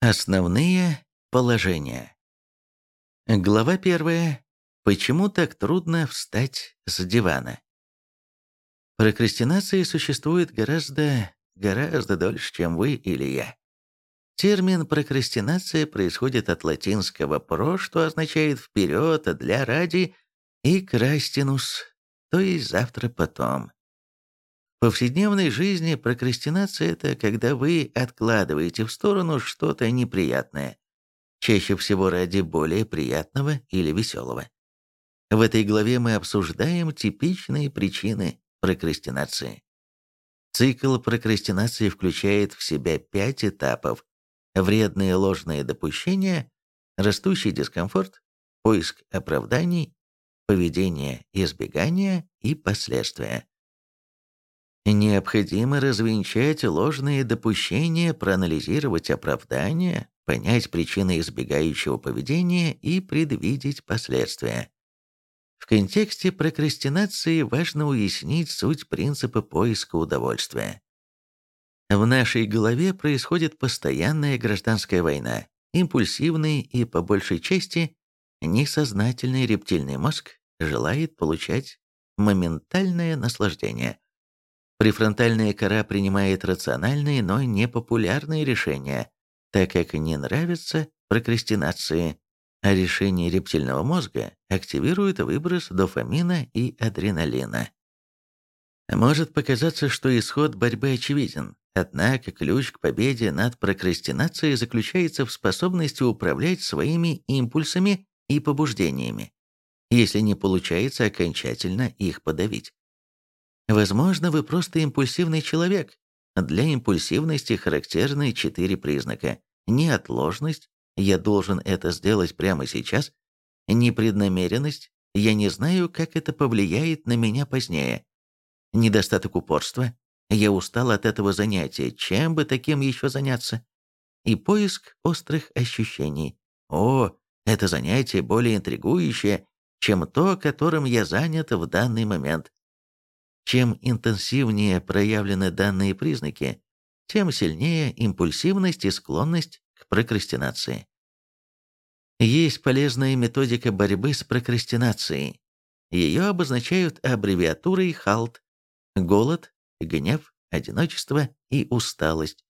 Основные положения. Глава первая. Почему так трудно встать с дивана? Прокрастинация существует гораздо, гораздо дольше, чем вы или я. Термин «прокрастинация» происходит от латинского «про», что означает «вперед», «для», «ради», и «крастинус», то есть «завтра потом». В повседневной жизни прокрастинация – это когда вы откладываете в сторону что-то неприятное, чаще всего ради более приятного или веселого. В этой главе мы обсуждаем типичные причины прокрастинации. Цикл прокрастинации включает в себя пять этапов. Вредные ложные допущения, растущий дискомфорт, поиск оправданий, поведение избегания и последствия. Необходимо развенчать ложные допущения, проанализировать оправдания, понять причины избегающего поведения и предвидеть последствия. В контексте прокрастинации важно уяснить суть принципа поиска удовольствия. В нашей голове происходит постоянная гражданская война. Импульсивный и, по большей части, несознательный рептильный мозг желает получать моментальное наслаждение – Префронтальная кора принимает рациональные, но непопулярные решения, так как не нравятся прокрастинации, а решение рептильного мозга активирует выброс дофамина и адреналина. Может показаться, что исход борьбы очевиден, однако ключ к победе над прокрастинацией заключается в способности управлять своими импульсами и побуждениями, если не получается окончательно их подавить. Возможно, вы просто импульсивный человек. Для импульсивности характерны четыре признака. Неотложность, я должен это сделать прямо сейчас. Непреднамеренность, я не знаю, как это повлияет на меня позднее. Недостаток упорства, я устал от этого занятия, чем бы таким еще заняться. И поиск острых ощущений. О, это занятие более интригующее, чем то, которым я занят в данный момент. Чем интенсивнее проявлены данные признаки, тем сильнее импульсивность и склонность к прокрастинации. Есть полезная методика борьбы с прокрастинацией. Ее обозначают аббревиатурой HALT – голод, гнев, одиночество и усталость.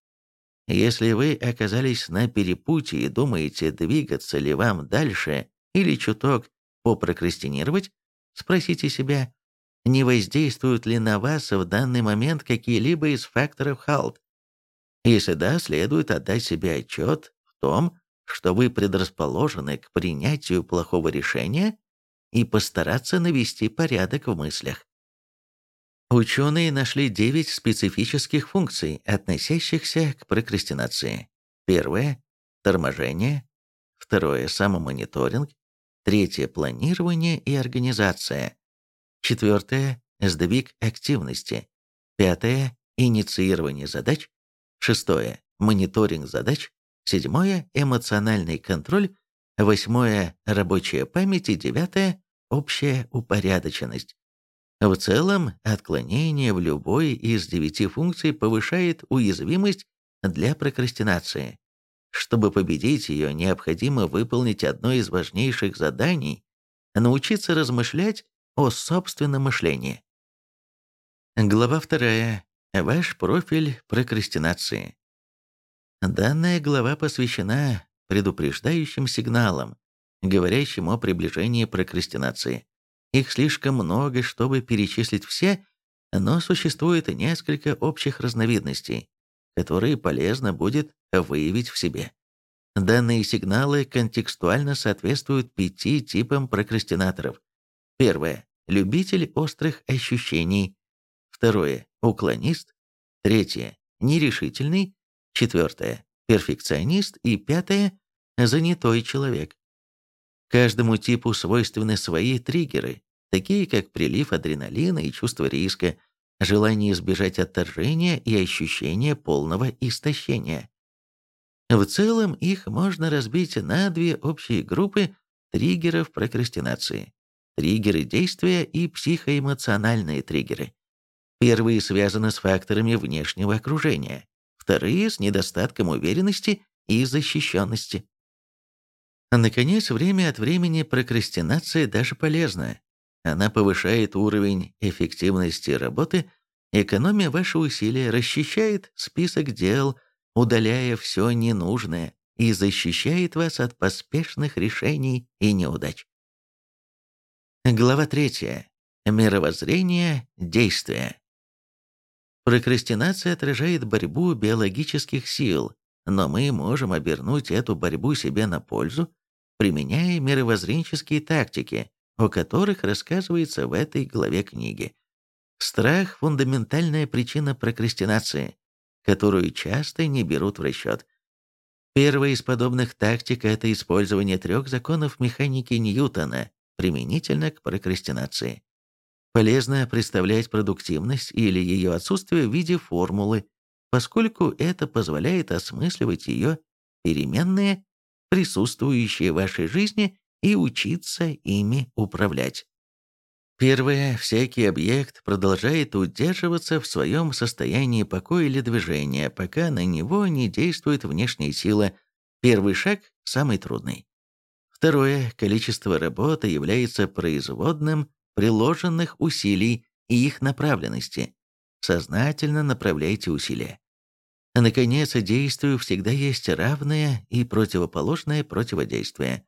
Если вы оказались на перепутье и думаете, двигаться ли вам дальше или чуток попрокрастинировать, спросите себя, не воздействуют ли на вас в данный момент какие-либо из факторов ХАЛТ. Если да, следует отдать себе отчет в том, что вы предрасположены к принятию плохого решения и постараться навести порядок в мыслях. Ученые нашли 9 специфических функций, относящихся к прокрастинации. Первое – торможение. Второе – самомониторинг. Третье – планирование и организация. Четвертое – сдвиг активности. Пятое – инициирование задач. Шестое – мониторинг задач. Седьмое – эмоциональный контроль. Восьмое – рабочая память. И девятое – общая упорядоченность. В целом, отклонение в любой из девяти функций повышает уязвимость для прокрастинации. Чтобы победить ее, необходимо выполнить одно из важнейших заданий – научиться размышлять о собственном мышлении. Глава вторая. Ваш профиль прокрастинации. Данная глава посвящена предупреждающим сигналам, говорящим о приближении прокрастинации. Их слишком много, чтобы перечислить все, но существует несколько общих разновидностей, которые полезно будет выявить в себе. Данные сигналы контекстуально соответствуют пяти типам прокрастинаторов. Первое любитель острых ощущений. Второе – уклонист. Третье – нерешительный. Четвертое – перфекционист. И пятое – занятой человек. Каждому типу свойственны свои триггеры, такие как прилив адреналина и чувство риска, желание избежать отторжения и ощущение полного истощения. В целом их можно разбить на две общие группы триггеров прокрастинации триггеры действия и психоэмоциональные триггеры. Первые связаны с факторами внешнего окружения, вторые – с недостатком уверенности и защищенности. Наконец, время от времени прокрастинация даже полезна. Она повышает уровень эффективности работы, экономия ваши усилия, расчищает список дел, удаляя все ненужное и защищает вас от поспешных решений и неудач. Глава 3. Мировоззрение, действия. Прокрастинация отражает борьбу биологических сил, но мы можем обернуть эту борьбу себе на пользу, применяя мировоззренческие тактики, о которых рассказывается в этой главе книги. Страх – фундаментальная причина прокрастинации, которую часто не берут в расчет. Первая из подобных тактик – это использование трех законов механики Ньютона применительно к прокрастинации. Полезно представлять продуктивность или ее отсутствие в виде формулы, поскольку это позволяет осмысливать ее переменные, присутствующие в вашей жизни, и учиться ими управлять. Первое. Всякий объект продолжает удерживаться в своем состоянии покоя или движения, пока на него не действует внешняя сила. Первый шаг – самый трудный. Второе. Количество работы является производным приложенных усилий и их направленности. Сознательно направляйте усилия. Наконец, действию всегда есть равное и противоположное противодействие.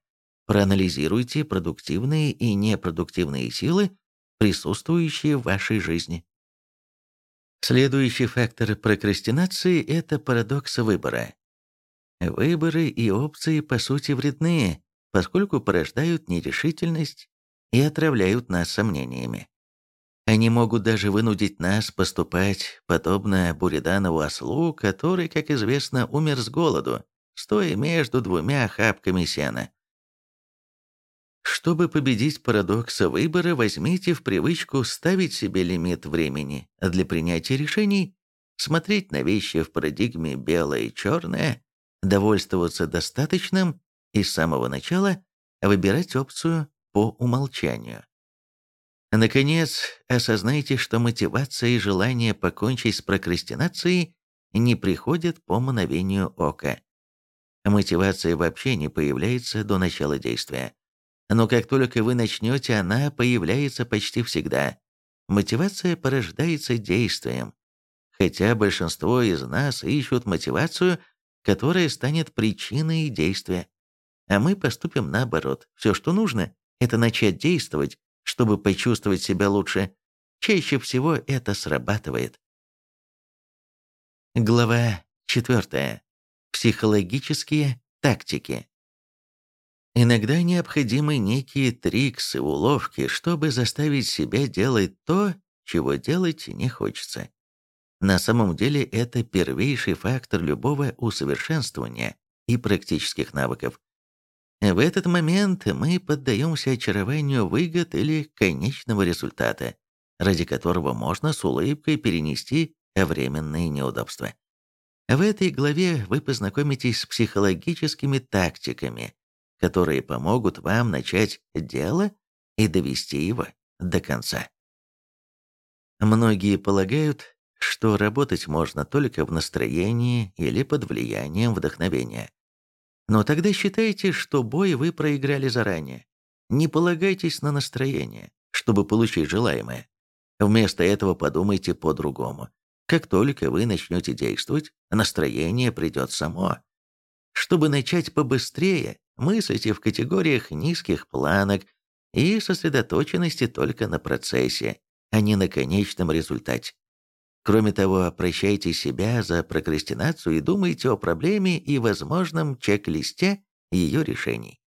Проанализируйте продуктивные и непродуктивные силы, присутствующие в вашей жизни. Следующий фактор прокрастинации – это парадокс выбора. Выборы и опции по сути вредны, поскольку порождают нерешительность и отравляют нас сомнениями. Они могут даже вынудить нас поступать подобно Буриданову ослу, который, как известно, умер с голоду, стоя между двумя охапками сена. Чтобы победить парадокс выбора, возьмите в привычку ставить себе лимит времени для принятия решений, смотреть на вещи в парадигме белое и черное, довольствоваться достаточным и с самого начала выбирать опцию по умолчанию. Наконец, осознайте, что мотивация и желание покончить с прокрастинацией не приходят по мановению ока. Мотивация вообще не появляется до начала действия. Но как только вы начнете, она появляется почти всегда. Мотивация порождается действием. Хотя большинство из нас ищут мотивацию, которая станет причиной действия. А мы поступим наоборот. Все, что нужно, это начать действовать, чтобы почувствовать себя лучше. Чаще всего это срабатывает. Глава 4. Психологические тактики. Иногда необходимы некие триксы, уловки, чтобы заставить себя делать то, чего делать не хочется. На самом деле это первейший фактор любого усовершенствования и практических навыков. В этот момент мы поддаемся очарованию выгод или конечного результата, ради которого можно с улыбкой перенести временные неудобства. В этой главе вы познакомитесь с психологическими тактиками, которые помогут вам начать дело и довести его до конца. Многие полагают, что работать можно только в настроении или под влиянием вдохновения. Но тогда считайте, что бой вы проиграли заранее. Не полагайтесь на настроение, чтобы получить желаемое. Вместо этого подумайте по-другому. Как только вы начнете действовать, настроение придет само. Чтобы начать побыстрее, мыслите в категориях низких планок и сосредоточенности только на процессе, а не на конечном результате. Кроме того, прощайте себя за прокрастинацию и думайте о проблеме и возможном чек-листе ее решений.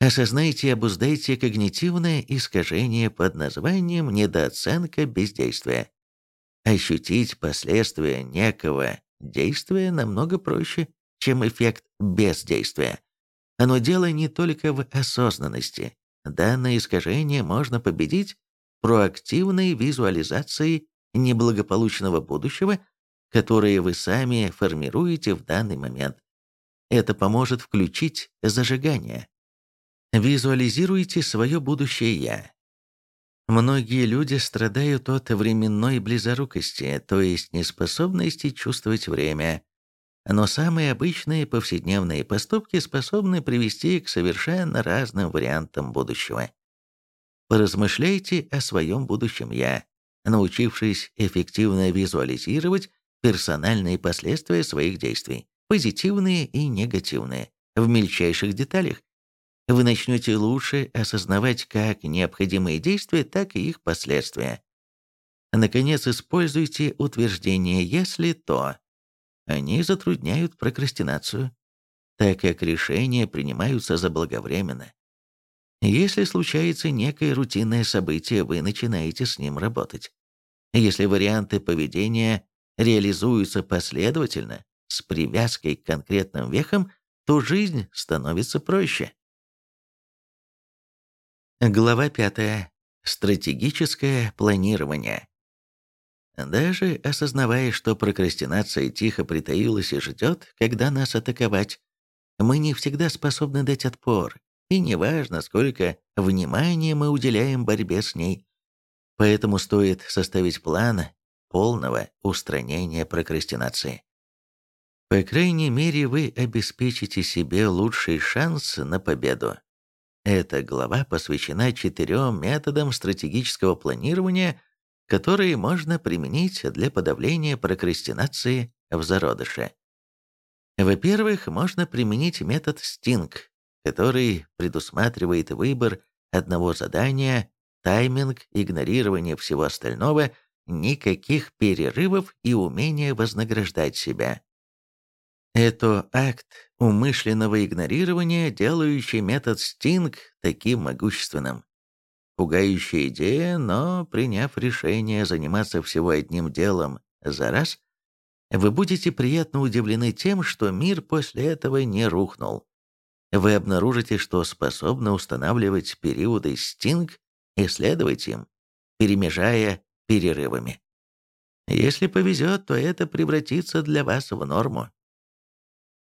Осознайте и обуздайте когнитивное искажение под названием недооценка бездействия. Ощутить последствия некого действия намного проще, чем эффект бездействия. Оно дело не только в осознанности. Данное искажение можно победить проактивной визуализацией неблагополучного будущего, которое вы сами формируете в данный момент. Это поможет включить зажигание. Визуализируйте свое будущее «я». Многие люди страдают от временной близорукости, то есть неспособности чувствовать время. но самые обычные повседневные поступки способны привести к совершенно разным вариантам будущего. Поразмышляйте о своем будущем «я», научившись эффективно визуализировать персональные последствия своих действий, позитивные и негативные, в мельчайших деталях. Вы начнете лучше осознавать как необходимые действия, так и их последствия. Наконец, используйте утверждение «если то». Они затрудняют прокрастинацию, так как решения принимаются заблаговременно. Если случается некое рутинное событие, вы начинаете с ним работать. Если варианты поведения реализуются последовательно, с привязкой к конкретным вехам, то жизнь становится проще. Глава 5. Стратегическое планирование. Даже осознавая, что прокрастинация тихо притаилась и ждет, когда нас атаковать, мы не всегда способны дать отпор, и неважно, сколько внимания мы уделяем борьбе с ней. Поэтому стоит составить план полного устранения прокрастинации. По крайней мере, вы обеспечите себе лучший шанс на победу. Эта глава посвящена четырем методам стратегического планирования, которые можно применить для подавления прокрастинации в зародыше. Во-первых, можно применить метод Стинг, который предусматривает выбор одного задания, тайминг, игнорирование всего остального, никаких перерывов и умение вознаграждать себя. Это акт умышленного игнорирования, делающий метод Стинг таким могущественным. Пугающая идея, но приняв решение заниматься всего одним делом за раз, вы будете приятно удивлены тем, что мир после этого не рухнул. Вы обнаружите, что способны устанавливать периоды стинг и следовать им, перемежая перерывами. Если повезет, то это превратится для вас в норму.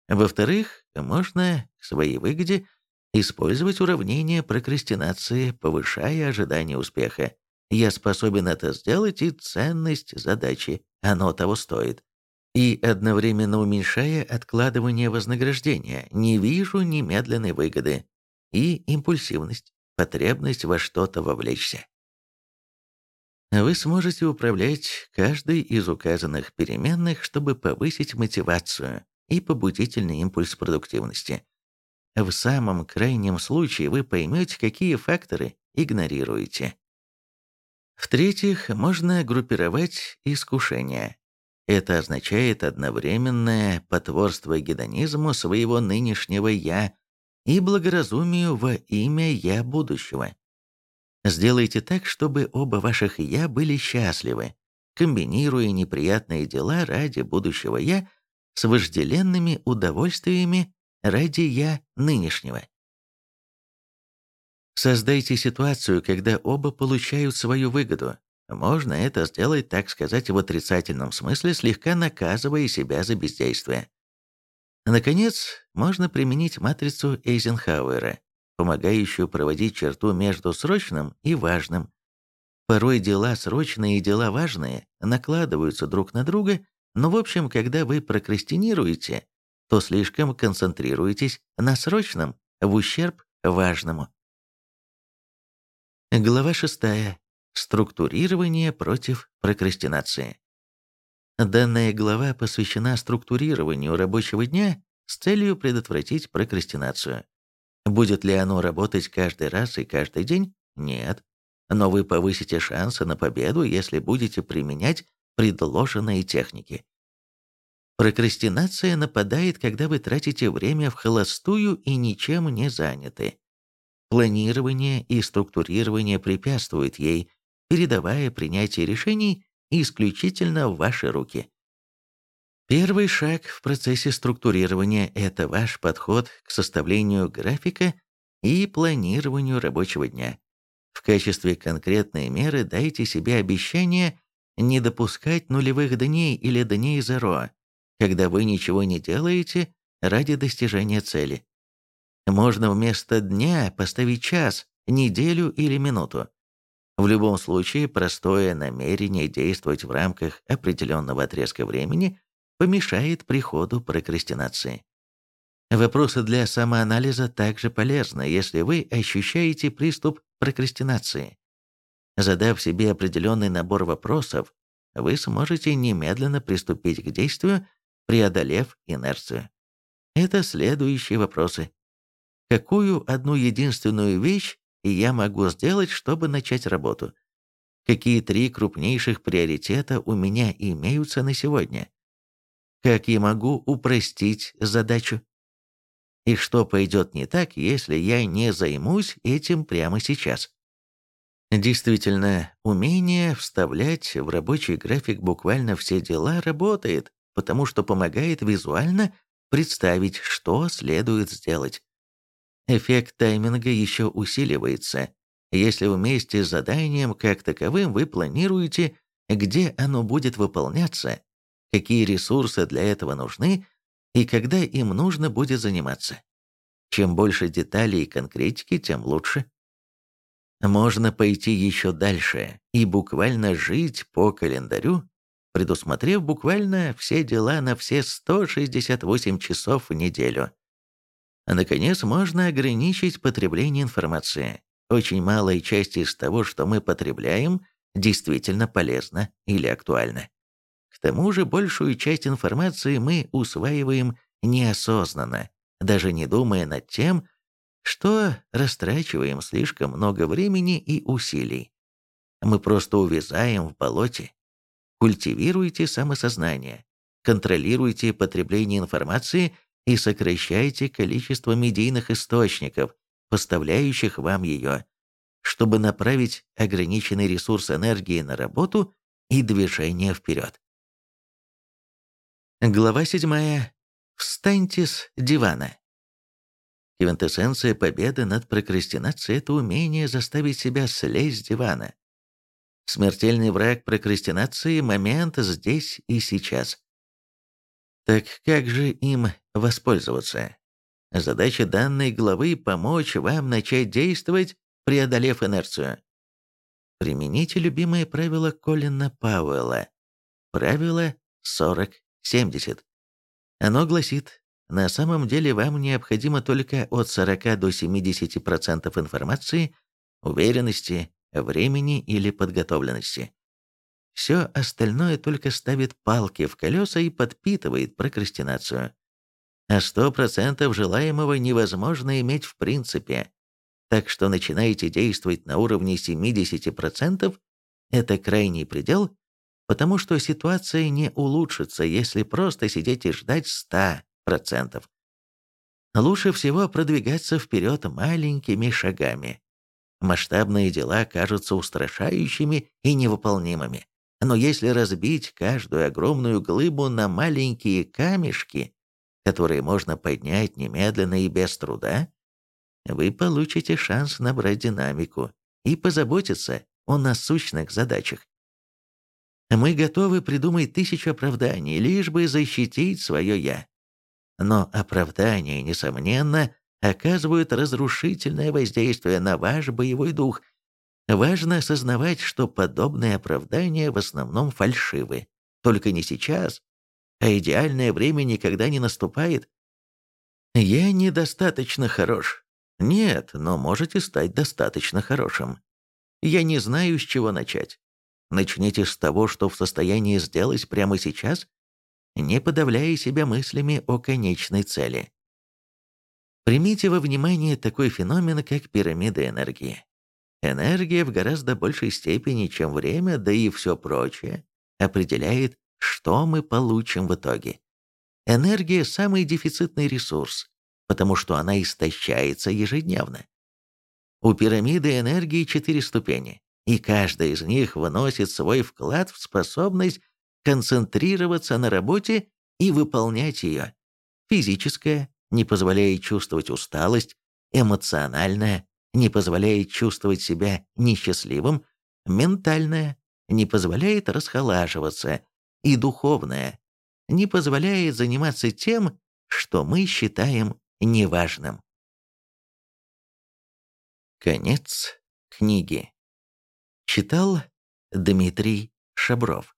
Во-вторых, можно к своей выгоде использовать уравнение прокрастинации, повышая ожидание успеха. Я способен это сделать, и ценность задачи, оно того стоит. И одновременно уменьшая откладывание вознаграждения, не вижу немедленной выгоды. И импульсивность, потребность во что-то вовлечься. Вы сможете управлять каждой из указанных переменных, чтобы повысить мотивацию, и побудительный импульс продуктивности. В самом крайнем случае вы поймете, какие факторы игнорируете. В-третьих, можно группировать искушения. Это означает одновременное потворство гедонизму своего нынешнего «я» и благоразумию во имя «я» будущего. Сделайте так, чтобы оба ваших «я» были счастливы, комбинируя неприятные дела ради будущего «я» с вожделенными удовольствиями ради «я» нынешнего. Создайте ситуацию, когда оба получают свою выгоду. Можно это сделать, так сказать, в отрицательном смысле, слегка наказывая себя за бездействие. Наконец, можно применить матрицу Эйзенхауэра, помогающую проводить черту между срочным и важным. Порой дела срочные и дела важные накладываются друг на друга, но в общем, когда вы прокрастинируете, то слишком концентрируетесь на срочном в ущерб важному. Глава 6. Структурирование против прокрастинации. Данная глава посвящена структурированию рабочего дня с целью предотвратить прокрастинацию. Будет ли оно работать каждый раз и каждый день? Нет. Но вы повысите шансы на победу, если будете применять предложенные техники. Прокрастинация нападает, когда вы тратите время в холостую и ничем не заняты. Планирование и структурирование препятствуют ей, передавая принятие решений исключительно в ваши руки. Первый шаг в процессе структурирования – это ваш подход к составлению графика и планированию рабочего дня. В качестве конкретной меры дайте себе обещание не допускать нулевых дней или дней зеро, когда вы ничего не делаете ради достижения цели. Можно вместо дня поставить час, неделю или минуту. В любом случае, простое намерение действовать в рамках определенного отрезка времени помешает приходу прокрастинации. Вопросы для самоанализа также полезны, если вы ощущаете приступ прокрастинации. Задав себе определенный набор вопросов, вы сможете немедленно приступить к действию, преодолев инерцию. Это следующие вопросы. Какую одну единственную вещь я могу сделать, чтобы начать работу? Какие три крупнейших приоритета у меня имеются на сегодня? Как я могу упростить задачу? И что пойдет не так, если я не займусь этим прямо сейчас? Действительно, умение вставлять в рабочий график буквально все дела работает, потому что помогает визуально представить, что следует сделать. Эффект тайминга еще усиливается, если вместе с заданием как таковым вы планируете, где оно будет выполняться, какие ресурсы для этого нужны и когда им нужно будет заниматься. Чем больше деталей и конкретики, тем лучше. Можно пойти еще дальше и буквально жить по календарю, предусмотрев буквально все дела на все 168 часов в неделю. Наконец, можно ограничить потребление информации. Очень малая часть из того, что мы потребляем, действительно полезна или актуальна. К тому же большую часть информации мы усваиваем неосознанно, даже не думая над тем, что растрачиваем слишком много времени и усилий. Мы просто увязаем в болоте. Культивируйте самосознание, контролируйте потребление информации и сокращайте количество медийных источников, поставляющих вам ее, чтобы направить ограниченный ресурс энергии на работу и движение вперед. Глава 7. Встаньте с дивана. Квинтэссенция победы над прокрастинацией – это умение заставить себя слезть с дивана. Смертельный враг прокрастинации – момент здесь и сейчас. Так как же им воспользоваться? Задача данной главы – помочь вам начать действовать, преодолев инерцию. Примените любимое правило Колина Пауэлла. Правило 40-70. Оно гласит, на самом деле вам необходимо только от 40 до 70% информации, уверенности, времени или подготовленности. Все остальное только ставит палки в колеса и подпитывает прокрастинацию. А 100% желаемого невозможно иметь в принципе. Так что начинаете действовать на уровне 70%, это крайний предел, потому что ситуация не улучшится, если просто сидеть и ждать 100%. Лучше всего продвигаться вперед маленькими шагами. Масштабные дела кажутся устрашающими и невыполнимыми. Но если разбить каждую огромную глыбу на маленькие камешки, которые можно поднять немедленно и без труда, вы получите шанс набрать динамику и позаботиться о насущных задачах. Мы готовы придумать тысячу оправданий, лишь бы защитить свое «я». Но оправдания, несомненно, оказывают разрушительное воздействие на ваш боевой дух. Важно осознавать, что подобные оправдания в основном фальшивы. Только не сейчас, а идеальное время никогда не наступает. Я недостаточно хорош. Нет, но можете стать достаточно хорошим. Я не знаю, с чего начать. Начните с того, что в состоянии сделать прямо сейчас, не подавляя себя мыслями о конечной цели. Примите во внимание такой феномен, как пирамида энергии. Энергия в гораздо большей степени, чем время, да и все прочее, определяет, что мы получим в итоге. Энергия – самый дефицитный ресурс, потому что она истощается ежедневно. У пирамиды энергии четыре ступени, и каждая из них вносит свой вклад в способность концентрироваться на работе и выполнять ее. Физическая не позволяет чувствовать усталость, эмоциональная не позволяет чувствовать себя несчастливым, ментальная не позволяет расхолаживаться, и духовная не позволяет заниматься тем, что мы считаем неважным. Конец книги. Читал Дмитрий Шабров.